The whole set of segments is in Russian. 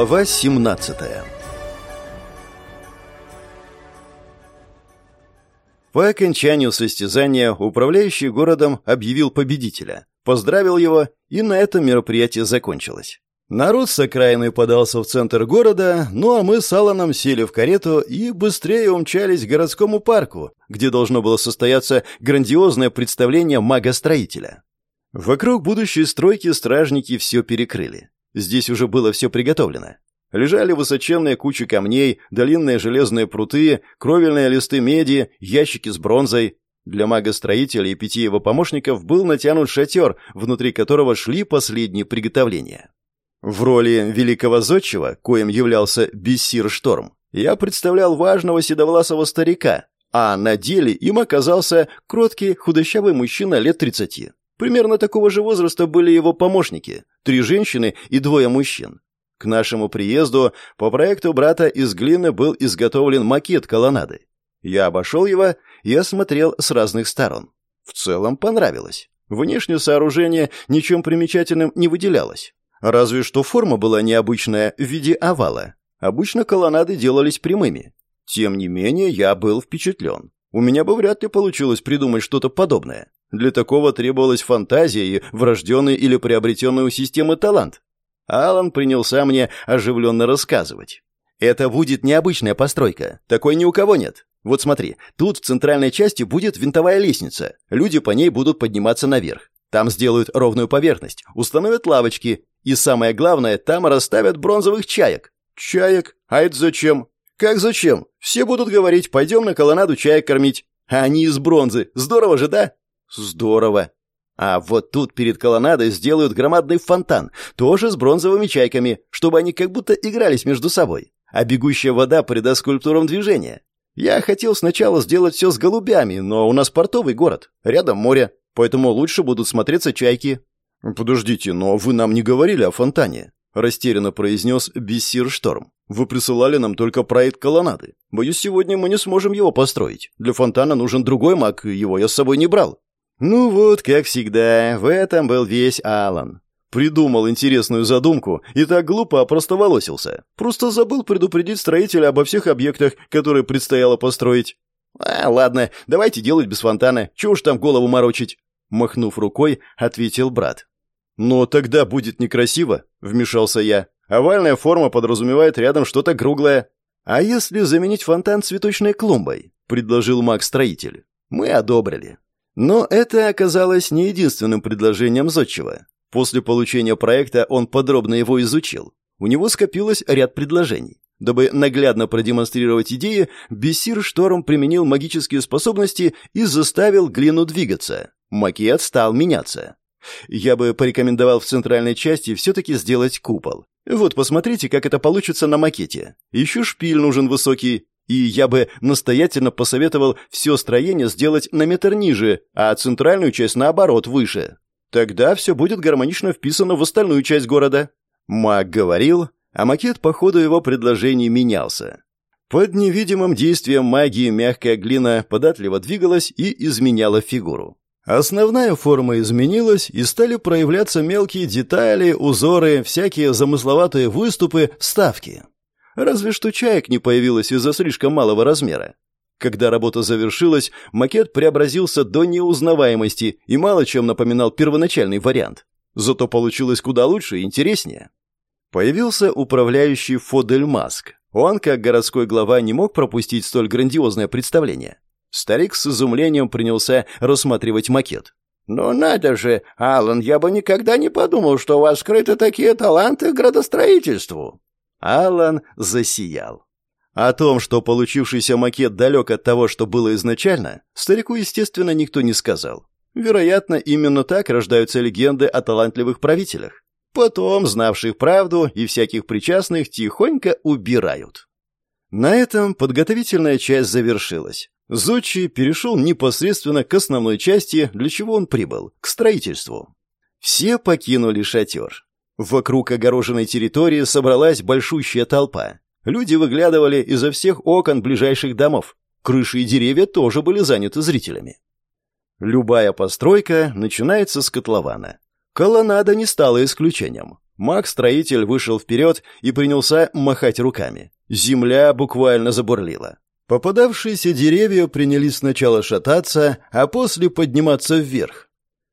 Глава 17 По окончанию состязания управляющий городом объявил победителя, поздравил его, и на этом мероприятие закончилось. Народ с окраины подался в центр города, ну а мы с Алланом сели в карету и быстрее умчались к городскому парку, где должно было состояться грандиозное представление мага-строителя. Вокруг будущей стройки стражники все перекрыли. Здесь уже было все приготовлено. Лежали высоченные кучи камней, длинные железные пруты, кровельные листы меди, ящики с бронзой. Для мага-строителя и пяти его помощников был натянут шатер, внутри которого шли последние приготовления. В роли великого зодчего, коим являлся Бессир Шторм, я представлял важного седовласого старика, а на деле им оказался кроткий худощавый мужчина лет тридцати. Примерно такого же возраста были его помощники, три женщины и двое мужчин. К нашему приезду по проекту брата из глины был изготовлен макет колоннады. Я обошел его и осмотрел с разных сторон. В целом понравилось. Внешнее сооружение ничем примечательным не выделялось. Разве что форма была необычная в виде овала. Обычно колоннады делались прямыми. Тем не менее, я был впечатлен. У меня бы вряд ли получилось придумать что-то подобное. Для такого требовалась фантазия и врожденный или приобретенный у системы талант. Алан принялся мне оживленно рассказывать. «Это будет необычная постройка. Такой ни у кого нет. Вот смотри, тут в центральной части будет винтовая лестница. Люди по ней будут подниматься наверх. Там сделают ровную поверхность, установят лавочки. И самое главное, там расставят бронзовых чаек». «Чаек? А это зачем?» «Как зачем? Все будут говорить, пойдем на колоннаду чаек кормить. А они из бронзы. Здорово же, да?» Здорово. А вот тут перед колоннадой сделают громадный фонтан, тоже с бронзовыми чайками, чтобы они как будто игрались между собой. А бегущая вода придаст скульптурам движения. Я хотел сначала сделать все с голубями, но у нас портовый город, рядом море, поэтому лучше будут смотреться чайки. Подождите, но вы нам не говорили о фонтане, растерянно произнес Бессир Шторм. Вы присылали нам только проект колоннады. Боюсь, сегодня мы не сможем его построить. Для фонтана нужен другой маг, его я с собой не брал. Ну вот, как всегда, в этом был весь Алан. Придумал интересную задумку и так глупо опростоволосился. Просто забыл предупредить строителя обо всех объектах, которые предстояло построить. «А, ладно, давайте делать без фонтана. Чего уж там голову морочить?» Махнув рукой, ответил брат. «Но тогда будет некрасиво», — вмешался я. «Овальная форма подразумевает рядом что-то круглое». «А если заменить фонтан цветочной клумбой?» — предложил маг-строитель. Мы одобрили. Но это оказалось не единственным предложением Зодчего. После получения проекта он подробно его изучил. У него скопилось ряд предложений. Дабы наглядно продемонстрировать идеи, Бессир Шторм применил магические способности и заставил глину двигаться. Макет стал меняться. Я бы порекомендовал в центральной части все-таки сделать купол. Вот посмотрите, как это получится на макете. Еще шпиль нужен высокий, и я бы настоятельно посоветовал все строение сделать на метр ниже, а центральную часть, наоборот, выше. Тогда все будет гармонично вписано в остальную часть города». Маг говорил, а макет по ходу его предложений менялся. Под невидимым действием магии мягкая глина податливо двигалась и изменяла фигуру. Основная форма изменилась, и стали проявляться мелкие детали, узоры, всякие замысловатые выступы, вставки. Разве что чаек не появилось из-за слишком малого размера. Когда работа завершилась, макет преобразился до неузнаваемости и мало чем напоминал первоначальный вариант. Зато получилось куда лучше и интереснее. Появился управляющий Фодель Маск. Он, как городской глава, не мог пропустить столь грандиозное представление. Старик с изумлением принялся рассматривать макет. «Ну надо же, Алан, я бы никогда не подумал, что у вас скрыты такие таланты к градостроительству!» Алан засиял. О том, что получившийся макет далек от того, что было изначально, старику, естественно, никто не сказал. Вероятно, именно так рождаются легенды о талантливых правителях. Потом, знавших правду и всяких причастных, тихонько убирают. На этом подготовительная часть завершилась. Зодчий перешел непосредственно к основной части, для чего он прибыл, к строительству. Все покинули шатер. Вокруг огороженной территории собралась большущая толпа. Люди выглядывали изо всех окон ближайших домов. Крыши и деревья тоже были заняты зрителями. Любая постройка начинается с котлована. Колоннада не стала исключением. Маг-строитель вышел вперед и принялся махать руками. Земля буквально забурлила. Попадавшиеся деревья принялись сначала шататься, а после подниматься вверх.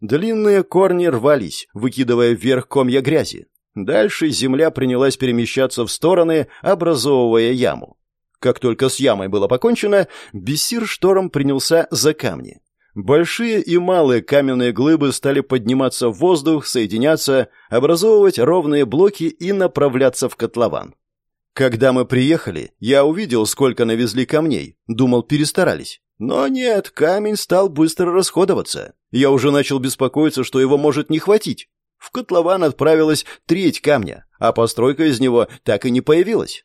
Длинные корни рвались, выкидывая вверх комья грязи. Дальше земля принялась перемещаться в стороны, образовывая яму. Как только с ямой было покончено, Бессир шторм принялся за камни. Большие и малые каменные глыбы стали подниматься в воздух, соединяться, образовывать ровные блоки и направляться в котлован. Когда мы приехали, я увидел, сколько навезли камней, думал, перестарались. Но нет, камень стал быстро расходоваться. Я уже начал беспокоиться, что его может не хватить. В котлован отправилась треть камня, а постройка из него так и не появилась.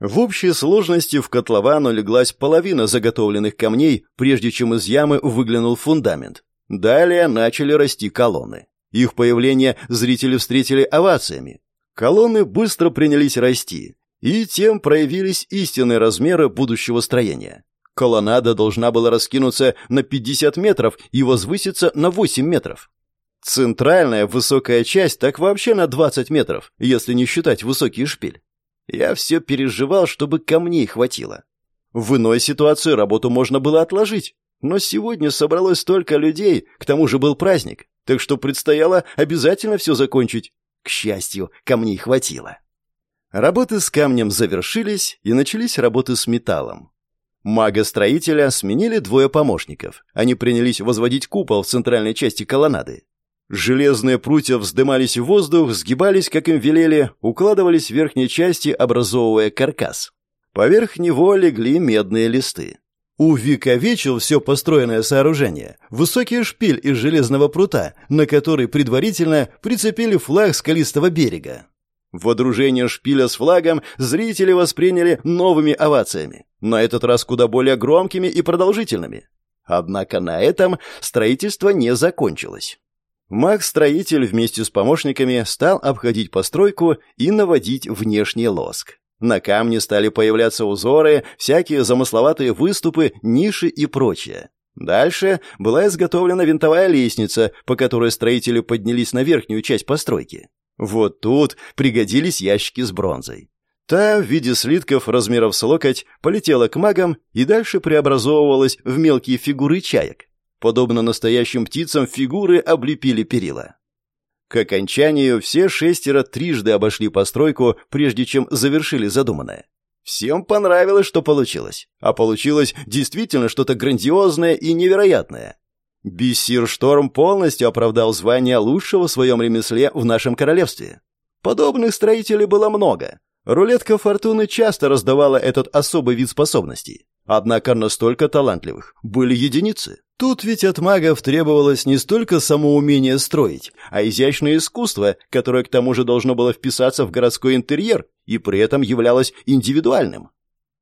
В общей сложности в котлован улеглась половина заготовленных камней, прежде чем из ямы выглянул фундамент. Далее начали расти колонны. Их появление зрители встретили овациями. Колонны быстро принялись расти, и тем проявились истинные размеры будущего строения. Колоннада должна была раскинуться на 50 метров и возвыситься на 8 метров. Центральная высокая часть так вообще на 20 метров, если не считать высокий шпиль. Я все переживал, чтобы камней хватило. В иной ситуации работу можно было отложить, но сегодня собралось столько людей, к тому же был праздник, так что предстояло обязательно все закончить. К счастью, камней хватило. Работы с камнем завершились, и начались работы с металлом. Мага-строителя сменили двое помощников. Они принялись возводить купол в центральной части колоннады. Железные прутья вздымались в воздух, сгибались, как им велели, укладывались в верхней части, образовывая каркас. Поверх него легли медные листы. Увековечил все построенное сооружение высокий шпиль из железного прута, на который предварительно прицепили флаг скалистого берега. Водружение шпиля с флагом зрители восприняли новыми овациями, на этот раз куда более громкими и продолжительными. Однако на этом строительство не закончилось. Маг-строитель вместе с помощниками стал обходить постройку и наводить внешний лоск. На камне стали появляться узоры, всякие замысловатые выступы, ниши и прочее. Дальше была изготовлена винтовая лестница, по которой строители поднялись на верхнюю часть постройки. Вот тут пригодились ящики с бронзой. Та в виде слитков размеров с локоть полетела к магам и дальше преобразовывалась в мелкие фигуры чаек. Подобно настоящим птицам, фигуры облепили перила. К окончанию все шестеро трижды обошли постройку, прежде чем завершили задуманное. Всем понравилось, что получилось. А получилось действительно что-то грандиозное и невероятное. Бисир Шторм полностью оправдал звание лучшего в своем ремесле в нашем королевстве. Подобных строителей было много. Рулетка фортуны часто раздавала этот особый вид способностей. Однако настолько талантливых были единицы. Тут ведь от магов требовалось не столько само умение строить, а изящное искусство, которое к тому же должно было вписаться в городской интерьер и при этом являлось индивидуальным.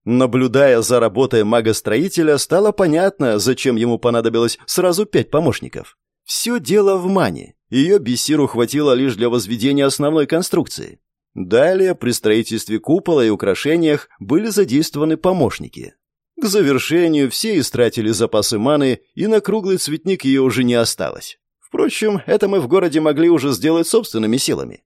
Наблюдая за работой мага-строителя, стало понятно, зачем ему понадобилось сразу пять помощников. Все дело в мане. Ее бессиру хватило лишь для возведения основной конструкции. Далее при строительстве купола и украшениях были задействованы помощники. К завершению все истратили запасы маны, и на круглый цветник ее уже не осталось. Впрочем, это мы в городе могли уже сделать собственными силами.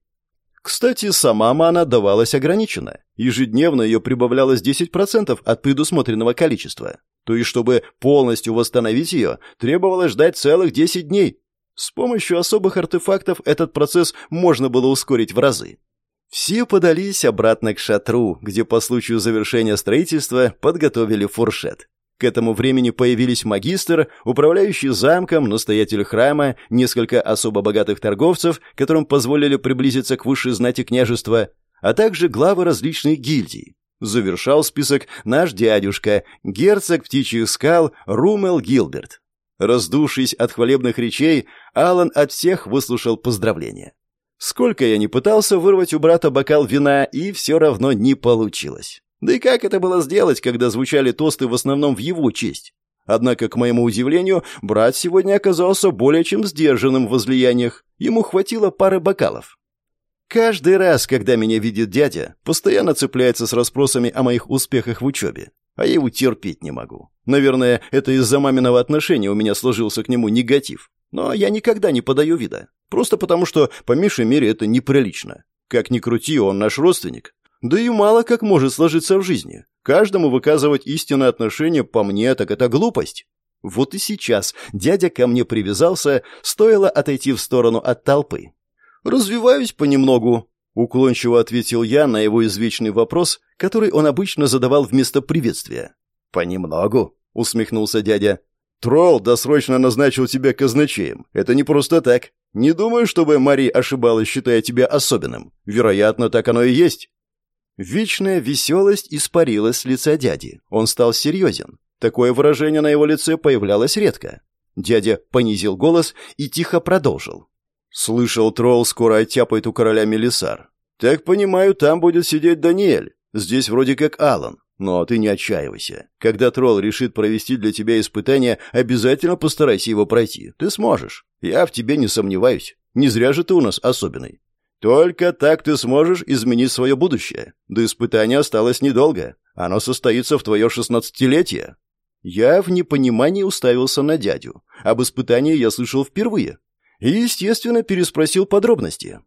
Кстати, сама мана давалась ограниченно. Ежедневно ее прибавлялось 10% от предусмотренного количества. То есть, чтобы полностью восстановить ее, требовалось ждать целых 10 дней. С помощью особых артефактов этот процесс можно было ускорить в разы. Все подались обратно к шатру, где по случаю завершения строительства подготовили фуршет. К этому времени появились магистр, управляющий замком, настоятель храма, несколько особо богатых торговцев, которым позволили приблизиться к высшей знати княжества, а также главы различных гильдий. Завершал список наш дядюшка, герцог птичьих скал Румел Гилберт. Раздувшись от хвалебных речей, Алан от всех выслушал поздравления. Сколько я не пытался вырвать у брата бокал вина, и все равно не получилось. Да и как это было сделать, когда звучали тосты в основном в его честь? Однако, к моему удивлению, брат сегодня оказался более чем сдержанным в возлияниях. Ему хватило пары бокалов. Каждый раз, когда меня видит дядя, постоянно цепляется с расспросами о моих успехах в учебе. А я его терпеть не могу. Наверное, это из-за маминого отношения у меня сложился к нему негатив. Но я никогда не подаю вида. Просто потому, что по меньшей мере это неприлично. Как ни крути, он наш родственник. Да и мало как может сложиться в жизни. Каждому выказывать истинное отношение по мне, так это глупость. Вот и сейчас дядя ко мне привязался, стоило отойти в сторону от толпы. «Развиваюсь понемногу», — уклончиво ответил я на его извечный вопрос, который он обычно задавал вместо приветствия. «Понемногу», — усмехнулся дядя. «Тролл досрочно назначил тебя казначеем. Это не просто так. Не думаю, чтобы Мари ошибалась, считая тебя особенным. Вероятно, так оно и есть». Вечная веселость испарилась с лица дяди. Он стал серьезен. Такое выражение на его лице появлялось редко. Дядя понизил голос и тихо продолжил. «Слышал, тролл скоро оттяпает у короля Мелисар. Так понимаю, там будет сидеть Даниэль. Здесь вроде как Алан. Но ты не отчаивайся. Когда тролл решит провести для тебя испытание, обязательно постарайся его пройти. Ты сможешь. Я в тебе не сомневаюсь. Не зря же ты у нас особенный. Только так ты сможешь изменить свое будущее. До испытания осталось недолго. Оно состоится в твое шестнадцатилетие. Я в непонимании уставился на дядю. Об испытании я слышал впервые. И, естественно, переспросил подробности.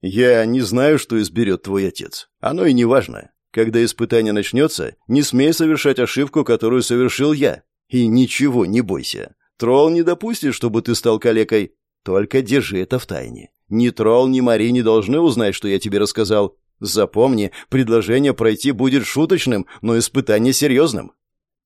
«Я не знаю, что изберет твой отец. Оно и не важно. Когда испытание начнется, не смей совершать ошибку, которую совершил я. И ничего не бойся. Тролл не допустит, чтобы ты стал калекой. Только держи это в тайне. Ни Тролл, ни Мари не должны узнать, что я тебе рассказал. Запомни, предложение пройти будет шуточным, но испытание серьезным.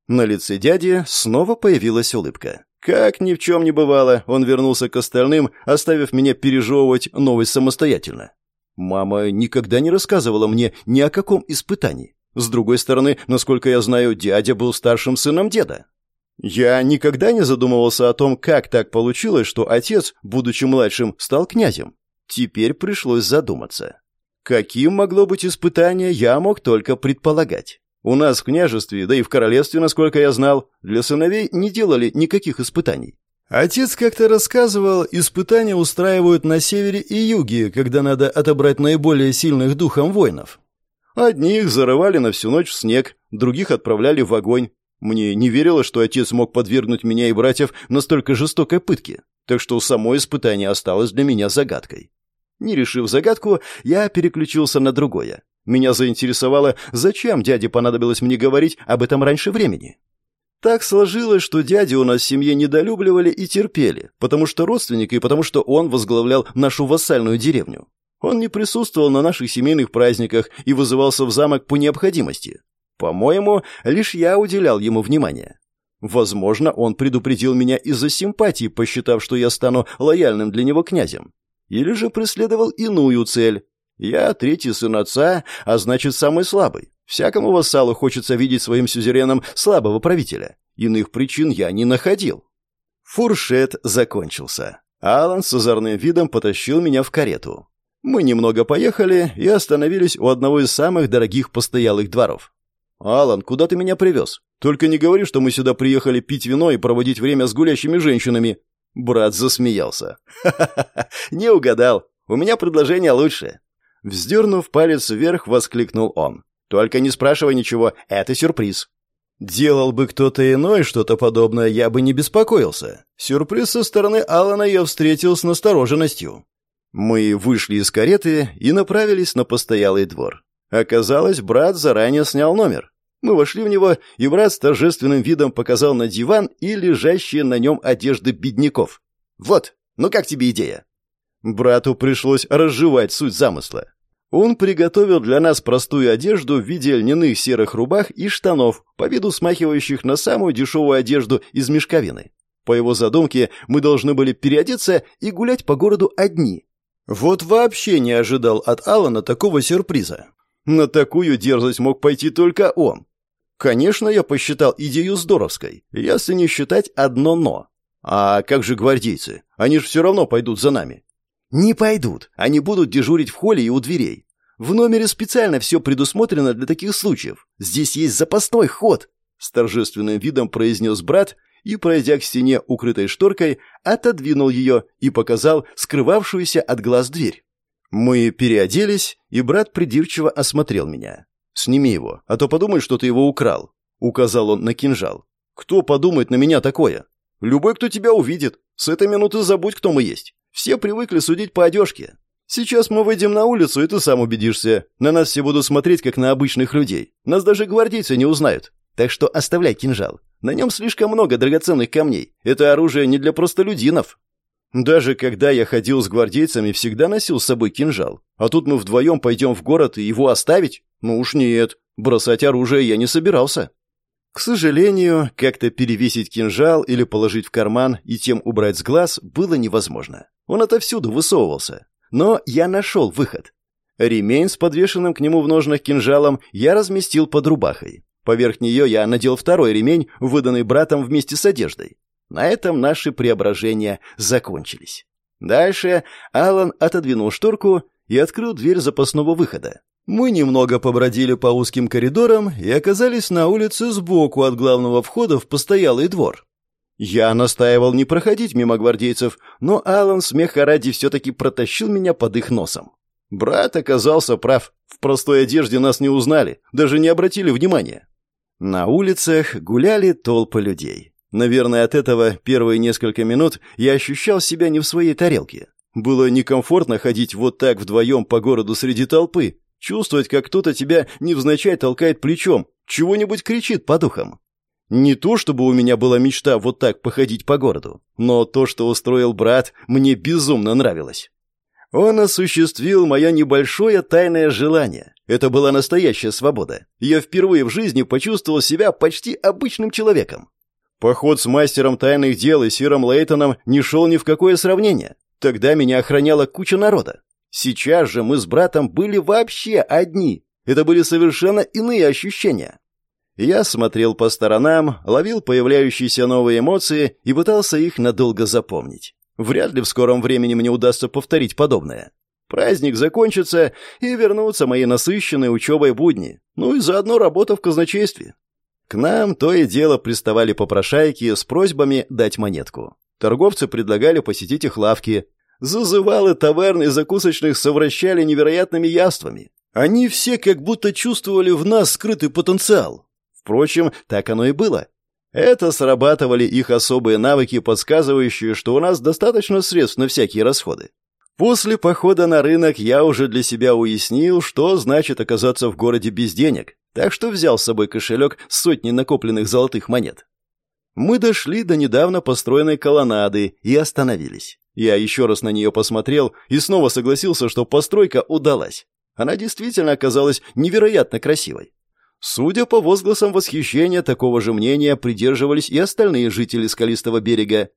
На лице дяди снова появилась улыбка. Как ни в чем не бывало, он вернулся к остальным, оставив меня пережевывать новость самостоятельно. Мама никогда не рассказывала мне ни о каком испытании. С другой стороны, насколько я знаю, дядя был старшим сыном деда. Я никогда не задумывался о том, как так получилось, что отец, будучи младшим, стал князем. Теперь пришлось задуматься. Каким могло быть испытание, я мог только предполагать. У нас в княжестве, да и в королевстве, насколько я знал, для сыновей не делали никаких испытаний. Отец как-то рассказывал, испытания устраивают на севере и юге, когда надо отобрать наиболее сильных духом воинов. Одних зарывали на всю ночь в снег, других отправляли в огонь. Мне не верилось, что отец мог подвергнуть меня и братьев настолько жестокой пытке, так что само испытание осталось для меня загадкой. Не решив загадку, я переключился на другое. Меня заинтересовало, зачем дяде понадобилось мне говорить об этом раньше времени. Так сложилось, что дяди у нас в семье недолюбливали и терпели, потому что родственник и потому что он возглавлял нашу вассальную деревню. Он не присутствовал на наших семейных праздниках и вызывался в замок по необходимости. По-моему, лишь я уделял ему внимание. Возможно, он предупредил меня из-за симпатии, посчитав, что я стану лояльным для него князем. Или же преследовал иную цель я третий сын отца, а значит, самый слабый. Всякому вассалу хочется видеть своим сюзереном слабого правителя. Иных причин я не находил. Фуршет закончился. Алан с озорным видом потащил меня в карету. Мы немного поехали и остановились у одного из самых дорогих постоялых дворов. «Алан, куда ты меня привез? Только не говори, что мы сюда приехали пить вино и проводить время с гулящими женщинами». Брат засмеялся. «Ха-ха-ха, не угадал. У меня предложение лучшее. Вздернув палец вверх, воскликнул он. «Только не спрашивай ничего, это сюрприз». Делал бы кто-то иной что-то подобное, я бы не беспокоился. Сюрприз со стороны Алана я встретил с настороженностью. Мы вышли из кареты и направились на постоялый двор. Оказалось, брат заранее снял номер. Мы вошли в него, и брат с торжественным видом показал на диван и лежащие на нем одежды бедняков. «Вот, ну как тебе идея?» Брату пришлось разжевать суть замысла. Он приготовил для нас простую одежду в виде льняных серых рубах и штанов, по виду смахивающих на самую дешевую одежду из мешковины. По его задумке, мы должны были переодеться и гулять по городу одни. Вот вообще не ожидал от Алана такого сюрприза. На такую дерзость мог пойти только он. Конечно, я посчитал идею здоровской, если не считать одно «но». А как же гвардейцы? Они же все равно пойдут за нами. «Не пойдут. Они будут дежурить в холле и у дверей. В номере специально все предусмотрено для таких случаев. Здесь есть запасной ход», — с торжественным видом произнес брат и, пройдя к стене, укрытой шторкой, отодвинул ее и показал скрывавшуюся от глаз дверь. Мы переоделись, и брат придирчиво осмотрел меня. «Сними его, а то подумай, что ты его украл», — указал он на кинжал. «Кто подумает на меня такое? Любой, кто тебя увидит. С этой минуты забудь, кто мы есть. Все привыкли судить по одежке. Сейчас мы выйдем на улицу, и ты сам убедишься. На нас все будут смотреть, как на обычных людей. Нас даже гвардейцы не узнают. Так что оставляй кинжал. На нем слишком много драгоценных камней. Это оружие не для простолюдинов. Даже когда я ходил с гвардейцами, всегда носил с собой кинжал. А тут мы вдвоем пойдем в город и его оставить? Ну уж нет. Бросать оружие я не собирался. К сожалению, как-то перевесить кинжал или положить в карман и тем убрать с глаз было невозможно. Он отовсюду высовывался. Но я нашел выход. Ремень с подвешенным к нему в ножнах кинжалом я разместил под рубахой. Поверх нее я надел второй ремень, выданный братом вместе с одеждой. На этом наши преображения закончились. Дальше Алан отодвинул шторку и открыл дверь запасного выхода. Мы немного побродили по узким коридорам и оказались на улице сбоку от главного входа в постоялый двор. Я настаивал не проходить мимо гвардейцев, но Алан смеха ради все-таки протащил меня под их носом. Брат оказался прав. В простой одежде нас не узнали, даже не обратили внимания. На улицах гуляли толпы людей. Наверное, от этого первые несколько минут я ощущал себя не в своей тарелке. Было некомфортно ходить вот так вдвоем по городу среди толпы, чувствовать, как кто-то тебя невзначай толкает плечом, чего-нибудь кричит по духам. Не то, чтобы у меня была мечта вот так походить по городу, но то, что устроил брат, мне безумно нравилось. Он осуществил мое небольшое тайное желание. Это была настоящая свобода. Я впервые в жизни почувствовал себя почти обычным человеком. Поход с мастером тайных дел и Сиром Лейтоном не шел ни в какое сравнение. Тогда меня охраняла куча народа. Сейчас же мы с братом были вообще одни. Это были совершенно иные ощущения. Я смотрел по сторонам, ловил появляющиеся новые эмоции и пытался их надолго запомнить. Вряд ли в скором времени мне удастся повторить подобное. Праздник закончится, и вернутся мои насыщенные учебой будни, ну и заодно работа в казначействе. К нам то и дело приставали попрошайки с просьбами дать монетку. Торговцы предлагали посетить их лавки. Зазывалы таверн и закусочных совращали невероятными яствами. Они все как будто чувствовали в нас скрытый потенциал. Впрочем, так оно и было. Это срабатывали их особые навыки, подсказывающие, что у нас достаточно средств на всякие расходы. После похода на рынок я уже для себя уяснил, что значит оказаться в городе без денег, так что взял с собой кошелек с сотней накопленных золотых монет. Мы дошли до недавно построенной колоннады и остановились. Я еще раз на нее посмотрел и снова согласился, что постройка удалась. Она действительно оказалась невероятно красивой. Судя по возгласам восхищения, такого же мнения придерживались и остальные жители скалистого берега,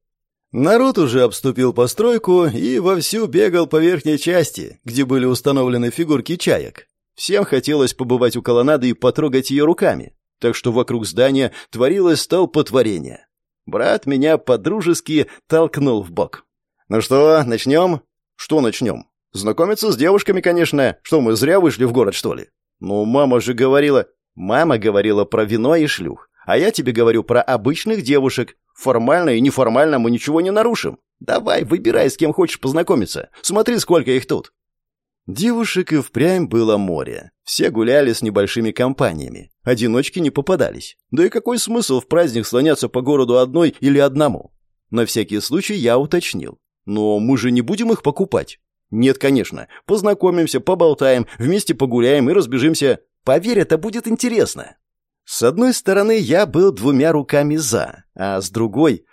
Народ уже обступил постройку и вовсю бегал по верхней части, где были установлены фигурки чаек. Всем хотелось побывать у колоннады и потрогать ее руками, так что вокруг здания творилось столпотворение. Брат меня подружески толкнул в бок. «Ну что, начнем?» «Что начнем?» «Знакомиться с девушками, конечно. Что, мы зря вышли в город, что ли?» «Ну, мама же говорила...» «Мама говорила про вино и шлюх. А я тебе говорю про обычных девушек. Формально и неформально мы ничего не нарушим. Давай, выбирай, с кем хочешь познакомиться. Смотри, сколько их тут». Девушек и впрямь было море. Все гуляли с небольшими компаниями. Одиночки не попадались. Да и какой смысл в праздник слоняться по городу одной или одному? На всякий случай я уточнил. Но мы же не будем их покупать. Нет, конечно. Познакомимся, поболтаем, вместе погуляем и разбежимся. Поверь, это будет интересно. С одной стороны, я был двумя руками «за», а с другой...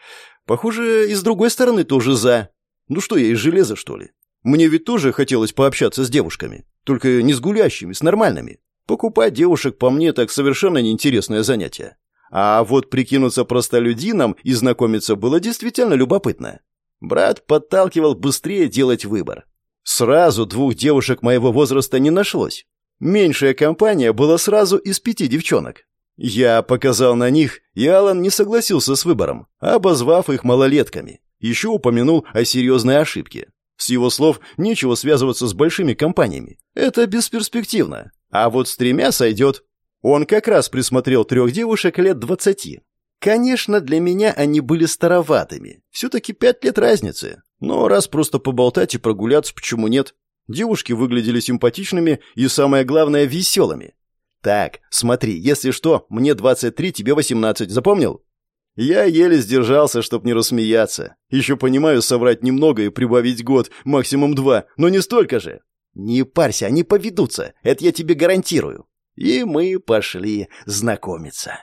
Похоже, и с другой стороны тоже «за». Ну что я, из железа, что ли? Мне ведь тоже хотелось пообщаться с девушками. Только не с гулящими, с нормальными. Покупать девушек по мне так совершенно неинтересное занятие. А вот прикинуться простолюдином и знакомиться было действительно любопытно. Брат подталкивал быстрее делать выбор. Сразу двух девушек моего возраста не нашлось. Меньшая компания была сразу из пяти девчонок. Я показал на них, и Алан не согласился с выбором, обозвав их малолетками. Еще упомянул о серьезной ошибке. С его слов, нечего связываться с большими компаниями. Это бесперспективно. А вот с тремя сойдет. Он как раз присмотрел трех девушек лет двадцати. Конечно, для меня они были староватыми. Все-таки пять лет разницы. Но раз просто поболтать и прогуляться, почему нет? Девушки выглядели симпатичными и, самое главное, веселыми. «Так, смотри, если что, мне 23, тебе 18, запомнил?» Я еле сдержался, чтоб не рассмеяться. Еще понимаю соврать немного и прибавить год, максимум два, но не столько же. Не парься, они поведутся, это я тебе гарантирую. И мы пошли знакомиться.